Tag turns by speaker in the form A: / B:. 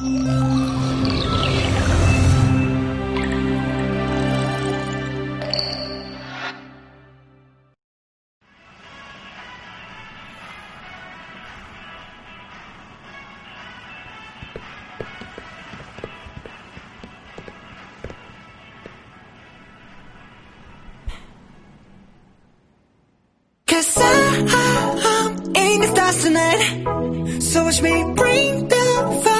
A: Cause I'm in the stars tonight So watch me bring the fire,